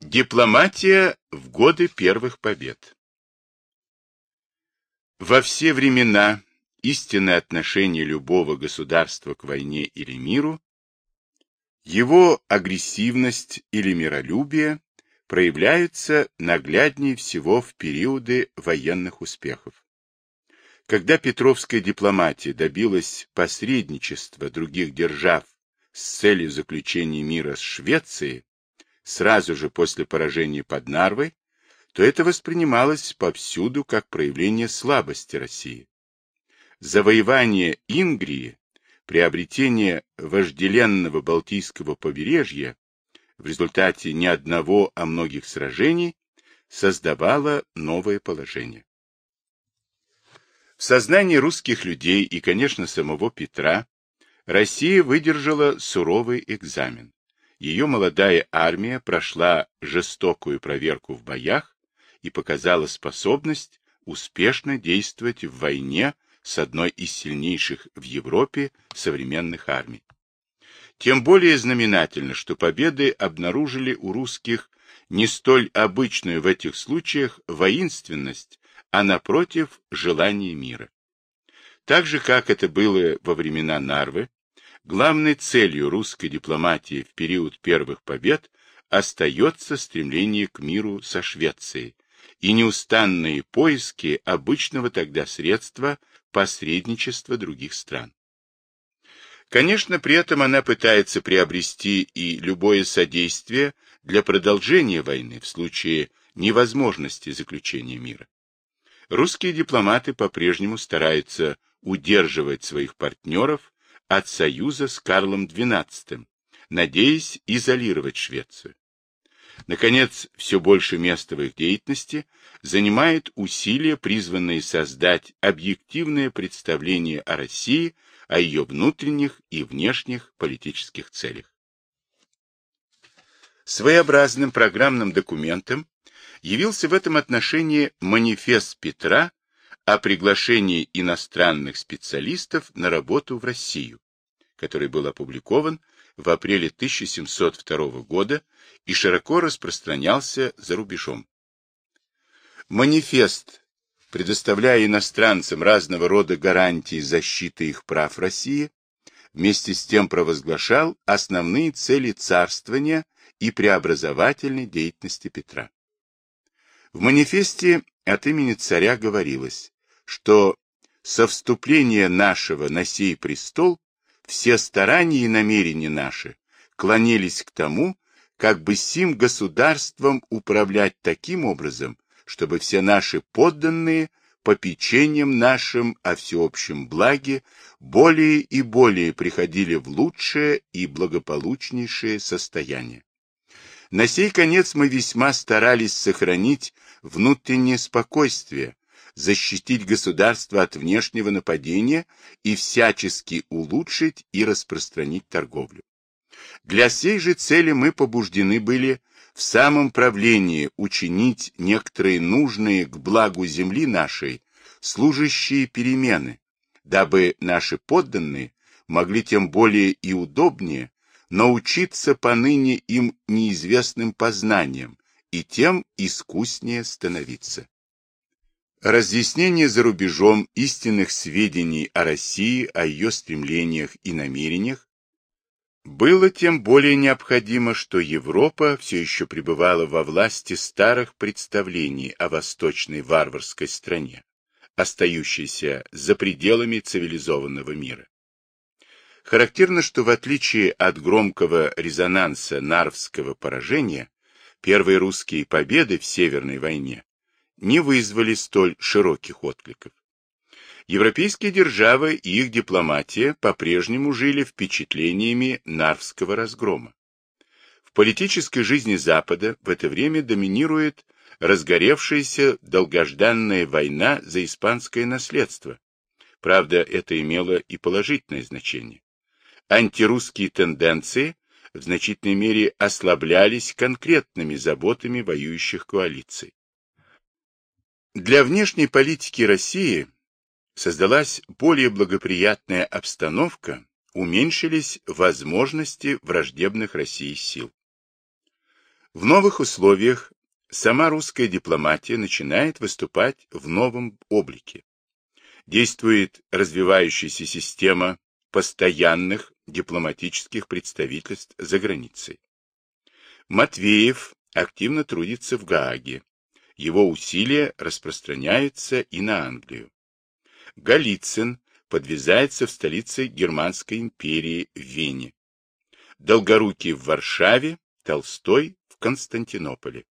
Дипломатия в годы первых побед Во все времена истинное отношение любого государства к войне или миру, его агрессивность или миролюбие проявляются нагляднее всего в периоды военных успехов. Когда Петровская дипломатия добилась посредничества других держав с целью заключения мира с Швецией, сразу же после поражения под Нарвой, то это воспринималось повсюду как проявление слабости России. Завоевание Ингрии, приобретение вожделенного Балтийского побережья в результате не одного, а многих сражений создавало новое положение. В сознании русских людей и, конечно, самого Петра Россия выдержала суровый экзамен. Ее молодая армия прошла жестокую проверку в боях и показала способность успешно действовать в войне с одной из сильнейших в Европе современных армий. Тем более знаменательно, что победы обнаружили у русских не столь обычную в этих случаях воинственность, а напротив желание мира. Так же, как это было во времена Нарвы, Главной целью русской дипломатии в период первых побед остается стремление к миру со Швецией и неустанные поиски обычного тогда средства посредничества других стран. Конечно, при этом она пытается приобрести и любое содействие для продолжения войны в случае невозможности заключения мира. Русские дипломаты по-прежнему стараются удерживать своих партнеров от союза с Карлом XII, надеясь изолировать Швецию. Наконец, все больше места в их деятельности занимает усилия, призванные создать объективное представление о России, о ее внутренних и внешних политических целях. Своеобразным программным документом явился в этом отношении манифест Петра о приглашении иностранных специалистов на работу в Россию, который был опубликован в апреле 1702 года и широко распространялся за рубежом. Манифест, предоставляя иностранцам разного рода гарантии защиты их прав России, вместе с тем провозглашал основные цели царствования и преобразовательной деятельности Петра. В манифесте от имени царя говорилось, что со вступления нашего на сей престол все старания и намерения наши клонились к тому, как бы сим государством управлять таким образом, чтобы все наши подданные попечением нашим о всеобщем благе более и более приходили в лучшее и благополучнейшее состояние. На сей конец мы весьма старались сохранить внутреннее спокойствие, защитить государство от внешнего нападения и всячески улучшить и распространить торговлю. Для сей же цели мы побуждены были в самом правлении учинить некоторые нужные к благу земли нашей служащие перемены, дабы наши подданные могли тем более и удобнее научиться поныне им неизвестным познаниям и тем искуснее становиться. Разъяснение за рубежом истинных сведений о России, о ее стремлениях и намерениях было тем более необходимо, что Европа все еще пребывала во власти старых представлений о восточной варварской стране, остающейся за пределами цивилизованного мира. Характерно, что в отличие от громкого резонанса Нарвского поражения, первые русские победы в Северной войне не вызвали столь широких откликов. Европейские державы и их дипломатия по-прежнему жили впечатлениями Нарвского разгрома. В политической жизни Запада в это время доминирует разгоревшаяся долгожданная война за испанское наследство. Правда, это имело и положительное значение. Антирусские тенденции в значительной мере ослаблялись конкретными заботами воюющих коалиций. Для внешней политики России создалась более благоприятная обстановка, уменьшились возможности враждебных России сил. В новых условиях сама русская дипломатия начинает выступать в новом облике. Действует развивающаяся система постоянных дипломатических представительств за границей. Матвеев активно трудится в Гааге. Его усилия распространяются и на Англию. Голицын подвязается в столице Германской империи в Вене. Долгорукий в Варшаве, Толстой в Константинополе.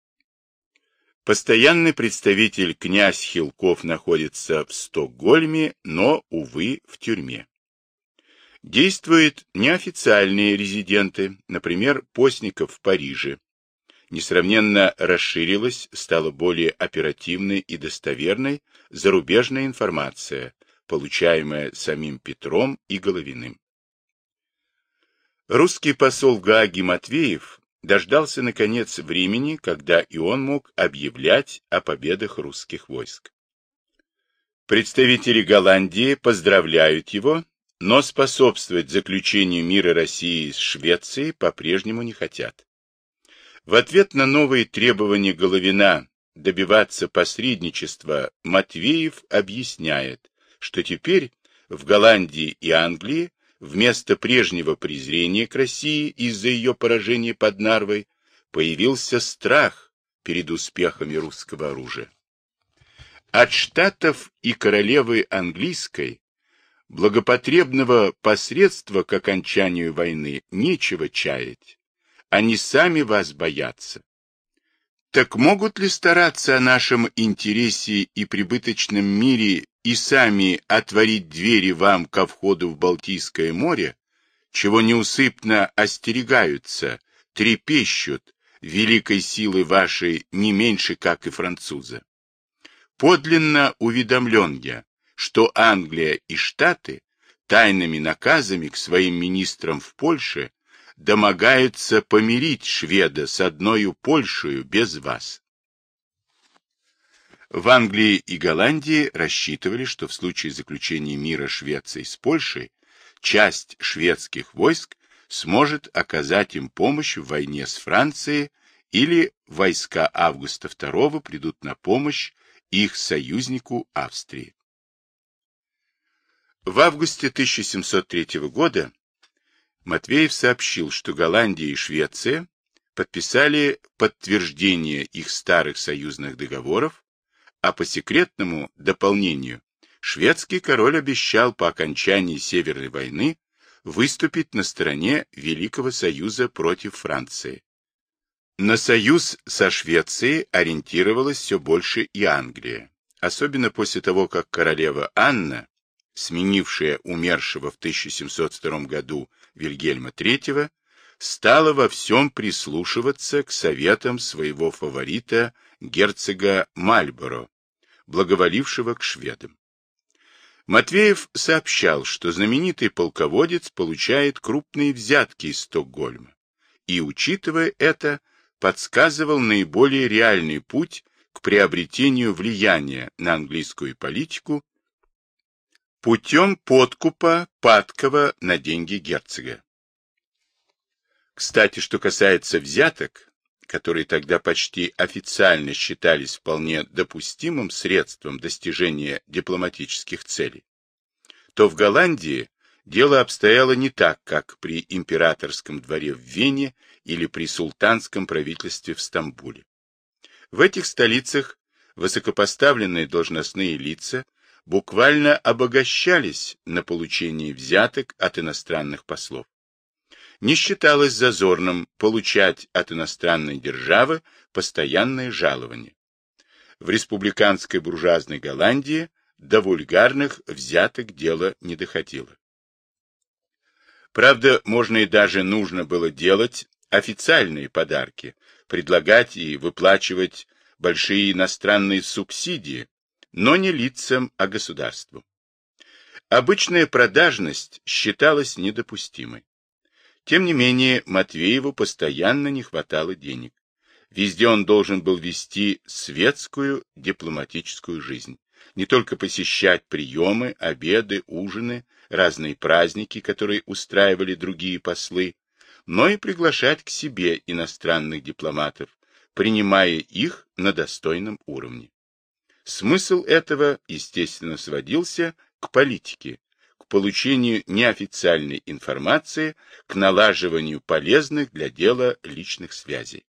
Постоянный представитель князь Хилков находится в Стокгольме, но, увы, в тюрьме. Действуют неофициальные резиденты, например, Постников в Париже. Несравненно расширилась, стала более оперативной и достоверной зарубежная информация, получаемая самим Петром и Головиным. Русский посол в Гааге Матвеев дождался, наконец, времени, когда и он мог объявлять о победах русских войск. Представители Голландии поздравляют его но способствовать заключению мира России с Швецией по-прежнему не хотят. В ответ на новые требования Головина добиваться посредничества Матвеев объясняет, что теперь в Голландии и Англии вместо прежнего презрения к России из-за ее поражения под Нарвой появился страх перед успехами русского оружия. От штатов и королевы английской Благопотребного посредства к окончанию войны нечего чаять. Они сами вас боятся. Так могут ли стараться о нашем интересе и прибыточном мире и сами отворить двери вам ко входу в Балтийское море, чего неусыпно остерегаются, трепещут великой силы вашей не меньше, как и француза? Подлинно уведомлен я, что Англия и Штаты тайными наказами к своим министрам в Польше домогаются помирить шведа с одною Польшею без вас. В Англии и Голландии рассчитывали, что в случае заключения мира Швеции с Польшей часть шведских войск сможет оказать им помощь в войне с Францией или войска Августа II придут на помощь их союзнику Австрии. В августе 1703 года Матвеев сообщил, что Голландия и Швеция подписали подтверждение их старых союзных договоров, а по секретному дополнению шведский король обещал по окончании Северной войны выступить на стороне Великого Союза против Франции. На союз со Швецией ориентировалась все больше и Англия, особенно после того, как королева Анна сменившая умершего в 1702 году Вильгельма III, стала во всем прислушиваться к советам своего фаворита герцога Мальборо, благоволившего к шведам. Матвеев сообщал, что знаменитый полководец получает крупные взятки из Стокгольма, и, учитывая это, подсказывал наиболее реальный путь к приобретению влияния на английскую политику путем подкупа Падкова на деньги герцога. Кстати, что касается взяток, которые тогда почти официально считались вполне допустимым средством достижения дипломатических целей, то в Голландии дело обстояло не так, как при императорском дворе в Вене или при султанском правительстве в Стамбуле. В этих столицах высокопоставленные должностные лица буквально обогащались на получении взяток от иностранных послов. Не считалось зазорным получать от иностранной державы постоянное жалование. В республиканской буржуазной Голландии до вульгарных взяток дело не доходило. Правда, можно и даже нужно было делать официальные подарки, предлагать и выплачивать большие иностранные субсидии, но не лицам, а государству. Обычная продажность считалась недопустимой. Тем не менее, Матвееву постоянно не хватало денег. Везде он должен был вести светскую дипломатическую жизнь. Не только посещать приемы, обеды, ужины, разные праздники, которые устраивали другие послы, но и приглашать к себе иностранных дипломатов, принимая их на достойном уровне. Смысл этого, естественно, сводился к политике, к получению неофициальной информации, к налаживанию полезных для дела личных связей.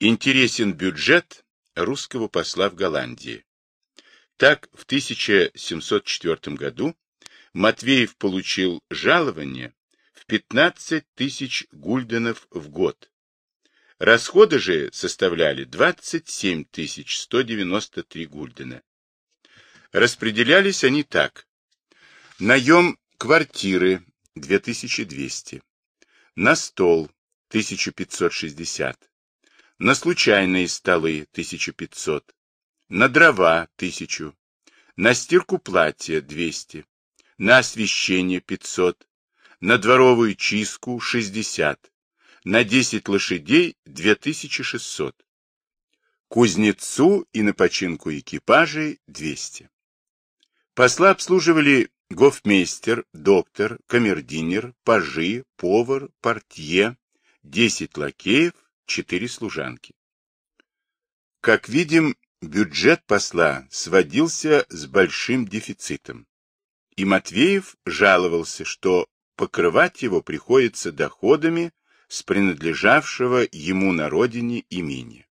Интересен бюджет русского посла в Голландии. Так, в 1704 году Матвеев получил жалование в 15 тысяч гульденов в год. Расходы же составляли 27 193 гульдена. Распределялись они так. Наем квартиры 2200, на стол 1560, на случайные столы 1500, на дрова 1000, на стирку платья 200, на освещение 500, на дворовую чистку 60, на 10 лошадей 2600, кузнецу и на починку экипажей 200. Посла обслуживали гофмейстер, доктор, камердинер, пажи, повар, портье, 10 лакеев, 4 служанки. Как видим, бюджет посла сводился с большим дефицитом. И Матвеев жаловался, что покрывать его приходится доходами с принадлежавшего ему на родине имения.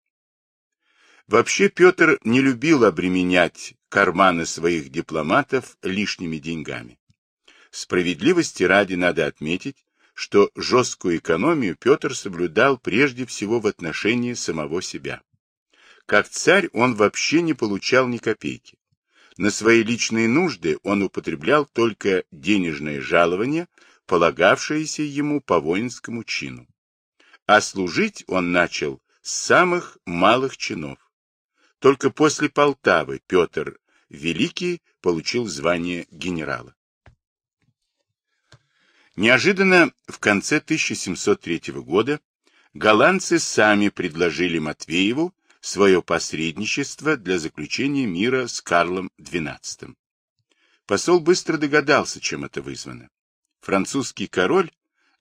Вообще Петр не любил обременять карманы своих дипломатов лишними деньгами. Справедливости ради надо отметить, что жесткую экономию Петр соблюдал прежде всего в отношении самого себя. Как царь он вообще не получал ни копейки. На свои личные нужды он употреблял только денежное жалование, полагавшееся ему по воинскому чину. А служить он начал с самых малых чинов. Только после Полтавы Петр Великий получил звание генерала. Неожиданно в конце 1703 года голландцы сами предложили Матвееву свое посредничество для заключения мира с Карлом XII. Посол быстро догадался, чем это вызвано. Французский король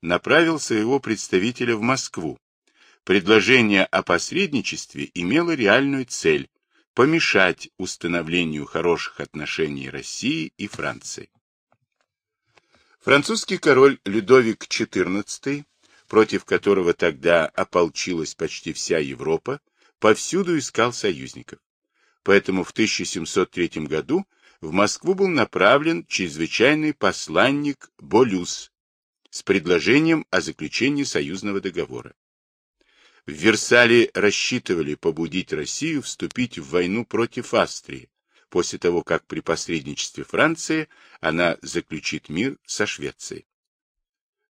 направил своего представителя в Москву. Предложение о посредничестве имело реальную цель – помешать установлению хороших отношений России и Франции. Французский король Людовик XIV, против которого тогда ополчилась почти вся Европа, повсюду искал союзников. Поэтому в 1703 году в Москву был направлен чрезвычайный посланник Болюс с предложением о заключении союзного договора. В Версале рассчитывали побудить Россию вступить в войну против Австрии, после того, как при посредничестве Франции она заключит мир со Швецией.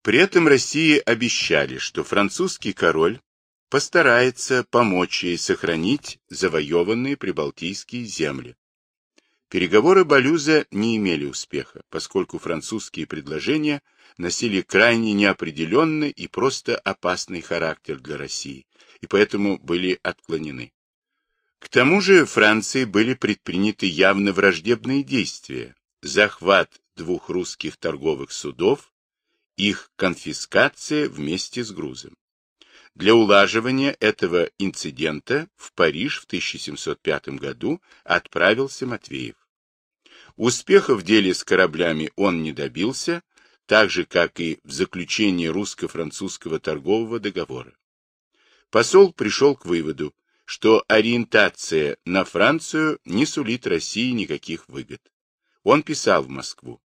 При этом России обещали, что французский король постарается помочь ей сохранить завоеванные прибалтийские земли. Переговоры Балюза не имели успеха, поскольку французские предложения носили крайне неопределенный и просто опасный характер для России, и поэтому были отклонены. К тому же Франции были предприняты явно враждебные действия, захват двух русских торговых судов, их конфискация вместе с грузом. Для улаживания этого инцидента в Париж в 1705 году отправился Матвеев. Успеха в деле с кораблями он не добился, так же, как и в заключении русско-французского торгового договора. Посол пришел к выводу, что ориентация на Францию не сулит России никаких выгод. Он писал в Москву.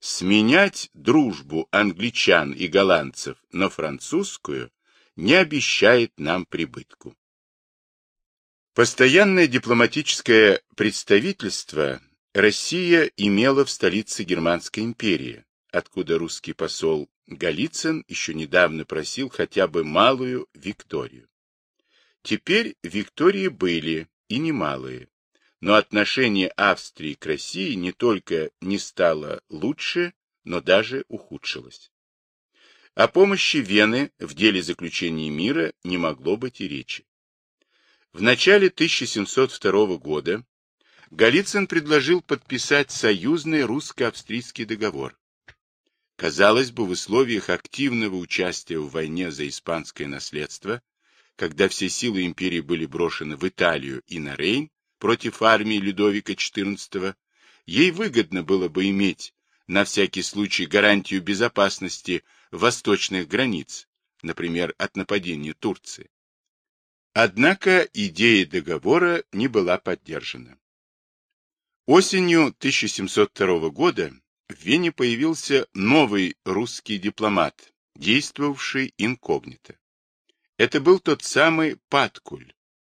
Сменять дружбу англичан и голландцев на французскую не обещает нам прибытку. Постоянное дипломатическое представительство Россия имела в столице Германской империи, откуда русский посол Голицын еще недавно просил хотя бы малую Викторию. Теперь Виктории были и немалые, но отношение Австрии к России не только не стало лучше, но даже ухудшилось. О помощи Вены в деле заключения мира не могло быть и речи. В начале 1702 года Голицын предложил подписать союзный русско-австрийский договор. Казалось бы, в условиях активного участия в войне за испанское наследство когда все силы империи были брошены в Италию и на Рейн против армии Людовика XIV, ей выгодно было бы иметь на всякий случай гарантию безопасности восточных границ, например, от нападения Турции. Однако идея договора не была поддержана. Осенью 1702 года в Вене появился новый русский дипломат, действовавший инкогнито. Это был тот самый Паткуль,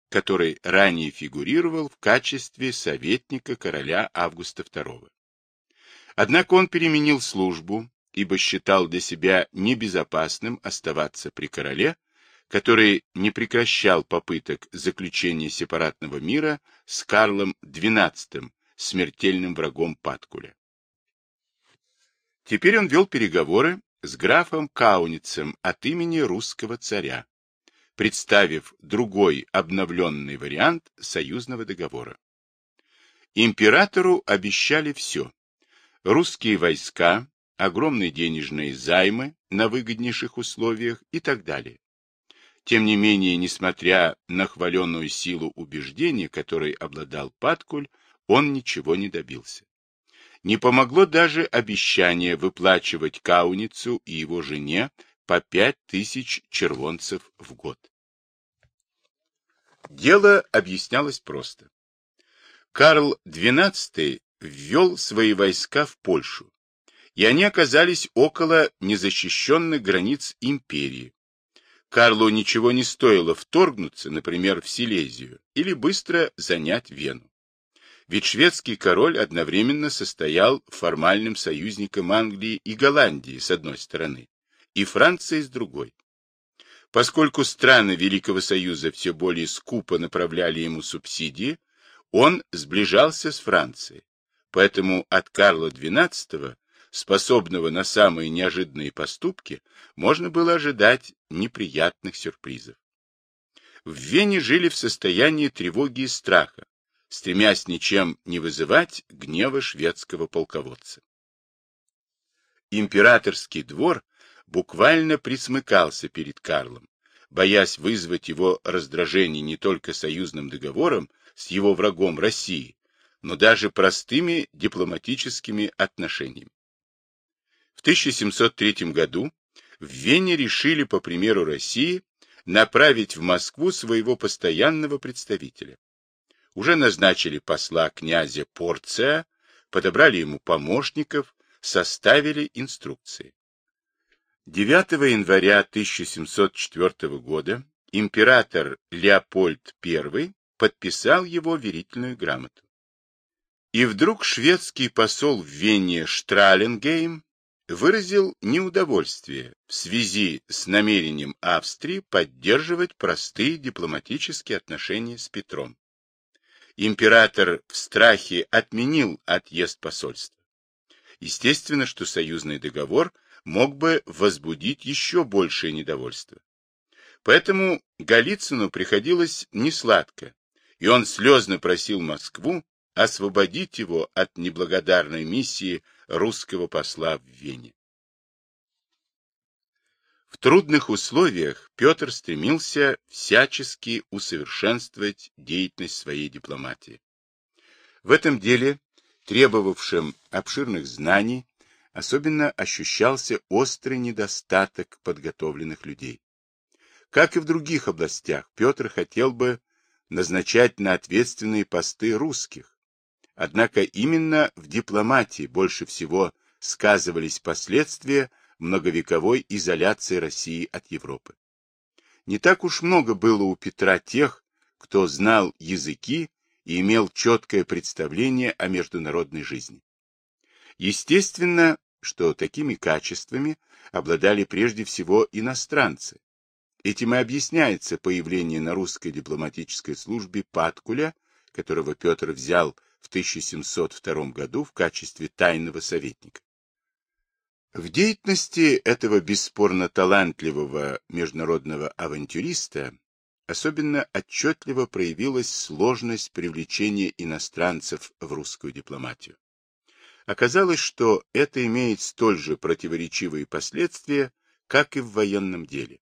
который ранее фигурировал в качестве советника короля Августа II. Однако он переменил службу, ибо считал для себя небезопасным оставаться при короле, который не прекращал попыток заключения сепаратного мира с Карлом XII, смертельным врагом Паткуля. Теперь он вел переговоры с графом Кауницем от имени русского царя, представив другой обновленный вариант союзного договора. Императору обещали все. Русские войска, огромные денежные займы на выгоднейших условиях и так далее. Тем не менее, несмотря на хваленную силу убеждения, которой обладал Паткуль, он ничего не добился. Не помогло даже обещание выплачивать Кауницу и его жене по пять тысяч червонцев в год. Дело объяснялось просто. Карл XII ввел свои войска в Польшу, и они оказались около незащищенных границ империи. Карлу ничего не стоило вторгнуться, например, в Силезию, или быстро занять Вену. Ведь шведский король одновременно состоял формальным союзником Англии и Голландии с одной стороны, и Франции с другой. Поскольку страны Великого Союза все более скупо направляли ему субсидии, он сближался с Францией. Поэтому от Карла XII способного на самые неожиданные поступки, можно было ожидать неприятных сюрпризов. В Вене жили в состоянии тревоги и страха, стремясь ничем не вызывать гнева шведского полководца. Императорский двор буквально присмыкался перед Карлом, боясь вызвать его раздражение не только союзным договором с его врагом Россией, но даже простыми дипломатическими отношениями. В 1703 году в Вене решили, по примеру России, направить в Москву своего постоянного представителя. Уже назначили посла князя Порция, подобрали ему помощников, составили инструкции. 9 января 1704 года император Леопольд I подписал его верительную грамоту. И вдруг шведский посол в Вене Штраленгейм выразил неудовольствие в связи с намерением Австрии поддерживать простые дипломатические отношения с Петром. Император в страхе отменил отъезд посольства. Естественно, что союзный договор мог бы возбудить еще большее недовольство. Поэтому Голицыну приходилось несладко, и он слезно просил Москву освободить его от неблагодарной миссии русского посла в Вене. В трудных условиях Петр стремился всячески усовершенствовать деятельность своей дипломатии. В этом деле, требовавшем обширных знаний, особенно ощущался острый недостаток подготовленных людей. Как и в других областях, Петр хотел бы назначать на ответственные посты русских, Однако именно в дипломатии больше всего сказывались последствия многовековой изоляции России от Европы. Не так уж много было у Петра тех, кто знал языки и имел четкое представление о международной жизни. Естественно, что такими качествами обладали прежде всего иностранцы. Этим и объясняется появление на русской дипломатической службе Паткуля, которого Петр взял в 1702 году в качестве тайного советника. В деятельности этого бесспорно талантливого международного авантюриста особенно отчетливо проявилась сложность привлечения иностранцев в русскую дипломатию. Оказалось, что это имеет столь же противоречивые последствия, как и в военном деле.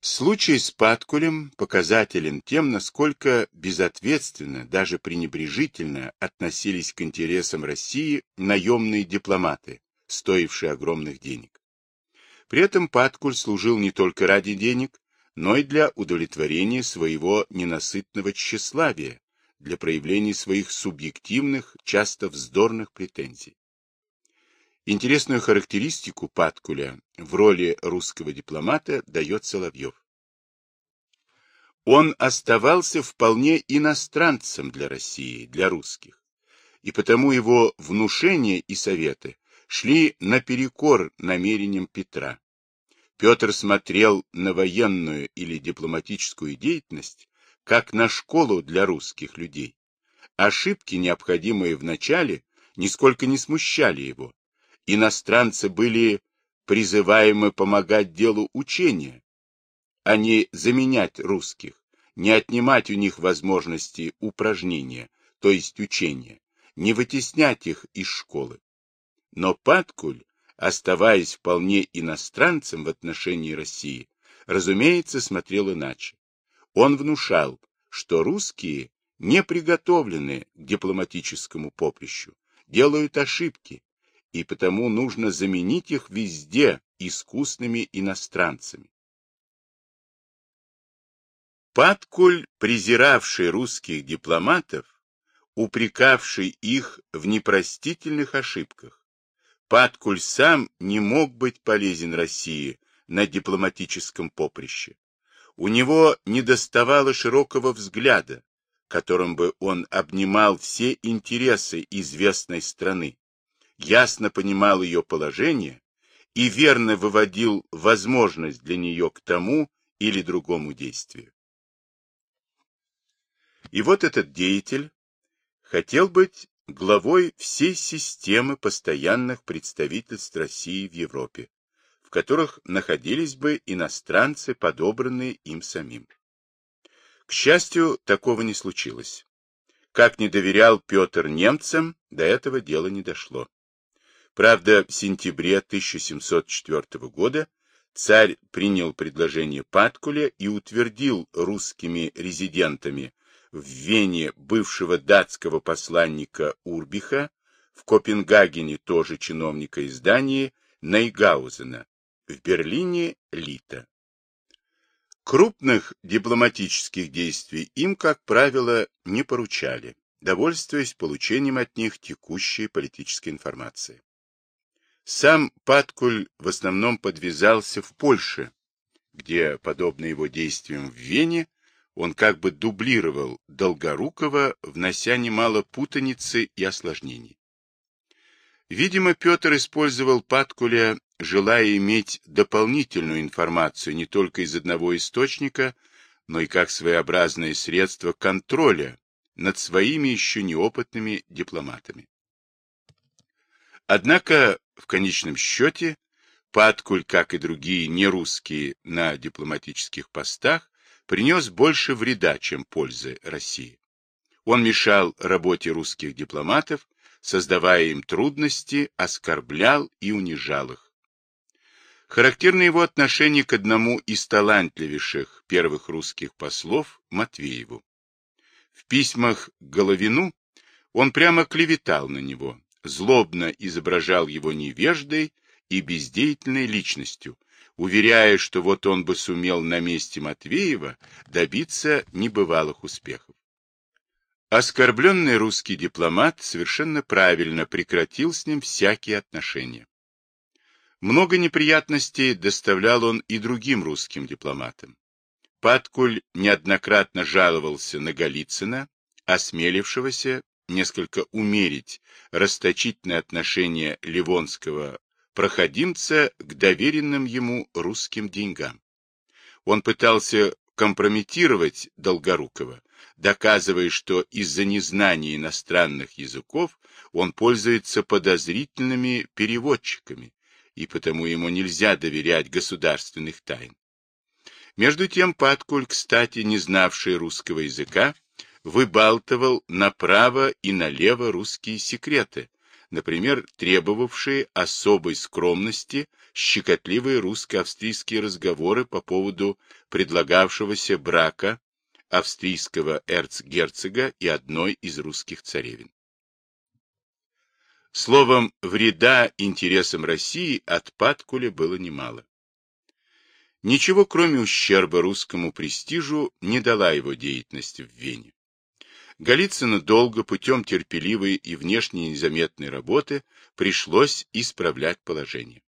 Случай с Паткулем показателен тем, насколько безответственно, даже пренебрежительно относились к интересам России наемные дипломаты, стоившие огромных денег. При этом Паткуль служил не только ради денег, но и для удовлетворения своего ненасытного тщеславия, для проявления своих субъективных, часто вздорных претензий. Интересную характеристику Паткуля в роли русского дипломата дает Соловьев. Он оставался вполне иностранцем для России, для русских, и потому его внушения и советы шли наперекор намерениям Петра. Петр смотрел на военную или дипломатическую деятельность как на школу для русских людей. Ошибки, необходимые в начале, нисколько не смущали его, иностранцы были призываемы помогать делу учения, а не заменять русских, не отнимать у них возможности упражнения, то есть учения, не вытеснять их из школы. Но Паткуль, оставаясь вполне иностранцем в отношении России, разумеется, смотрел иначе. Он внушал, что русские не приготовлены к дипломатическому поприщу, делают ошибки, и потому нужно заменить их везде искусными иностранцами. Паткуль, презиравший русских дипломатов, упрекавший их в непростительных ошибках, Паткуль сам не мог быть полезен России на дипломатическом поприще. У него недоставало широкого взгляда, которым бы он обнимал все интересы известной страны, ясно понимал ее положение и верно выводил возможность для нее к тому или другому действию. И вот этот деятель хотел быть главой всей системы постоянных представительств России в Европе, в которых находились бы иностранцы, подобранные им самим. К счастью, такого не случилось. Как не доверял Петр немцам, до этого дела не дошло. Правда, в сентябре 1704 года царь принял предложение Паткуля и утвердил русскими резидентами в Вене бывшего датского посланника Урбиха, в Копенгагене тоже чиновника издания Нейгаузена, в Берлине Лита. Крупных дипломатических действий им, как правило, не поручали, довольствуясь получением от них текущей политической информации. Сам Паткуль в основном подвязался в Польше, где, подобно его действиям в Вене, он как бы дублировал Долгорукова, внося немало путаницы и осложнений. Видимо, Петр использовал Паткуля, желая иметь дополнительную информацию не только из одного источника, но и как своеобразное средство контроля над своими еще неопытными дипломатами. Однако в конечном счете, Паткуль, как и другие нерусские на дипломатических постах, принес больше вреда, чем пользы России. Он мешал работе русских дипломатов, создавая им трудности, оскорблял и унижал их. Характерно его отношение к одному из талантливейших первых русских послов, Матвееву. В письмах Головину он прямо клеветал на него, злобно изображал его невеждой и бездеятельной личностью, уверяя, что вот он бы сумел на месте Матвеева добиться небывалых успехов. Оскорбленный русский дипломат совершенно правильно прекратил с ним всякие отношения. Много неприятностей доставлял он и другим русским дипломатам. Паткуль неоднократно жаловался на Голицына, осмелившегося несколько умерить расточительное отношение ливонского проходимца к доверенным ему русским деньгам. Он пытался компрометировать Долгорукова, доказывая, что из-за незнания иностранных языков он пользуется подозрительными переводчиками, и потому ему нельзя доверять государственных тайн. Между тем Паткуль, кстати, не знавший русского языка, выбалтывал направо и налево русские секреты, например, требовавшие особой скромности щекотливые русско-австрийские разговоры по поводу предлагавшегося брака австрийского эрцгерцога и одной из русских царевин. Словом, вреда интересам России от Паткуля было немало. Ничего, кроме ущерба русскому престижу, не дала его деятельность в Вене. Голицыну долго, путем терпеливой и внешне незаметной работы, пришлось исправлять положение.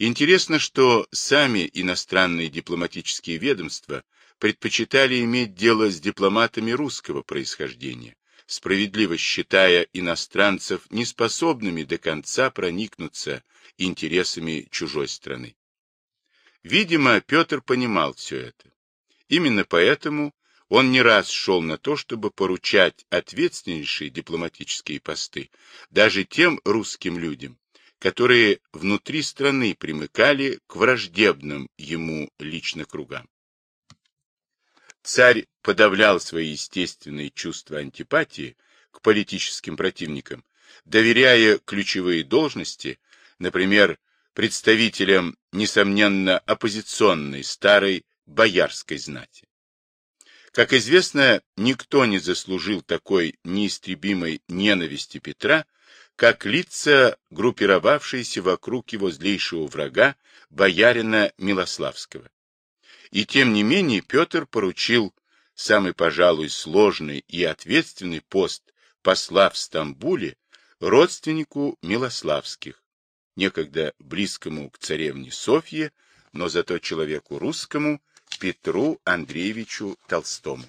Интересно, что сами иностранные дипломатические ведомства предпочитали иметь дело с дипломатами русского происхождения, справедливо считая иностранцев неспособными до конца проникнуться интересами чужой страны. Видимо, Петр понимал все это. Именно поэтому он не раз шел на то, чтобы поручать ответственнейшие дипломатические посты даже тем русским людям, которые внутри страны примыкали к враждебным ему лично кругам. Царь подавлял свои естественные чувства антипатии к политическим противникам, доверяя ключевые должности, например, представителям, несомненно, оппозиционной старой боярской знати. Как известно, никто не заслужил такой неистребимой ненависти Петра, как лица, группировавшиеся вокруг его злейшего врага, боярина Милославского. И тем не менее Петр поручил самый, пожалуй, сложный и ответственный пост посла в Стамбуле родственнику Милославских, некогда близкому к царевне Софье, но зато человеку русскому Петру Андреевичу Толстому.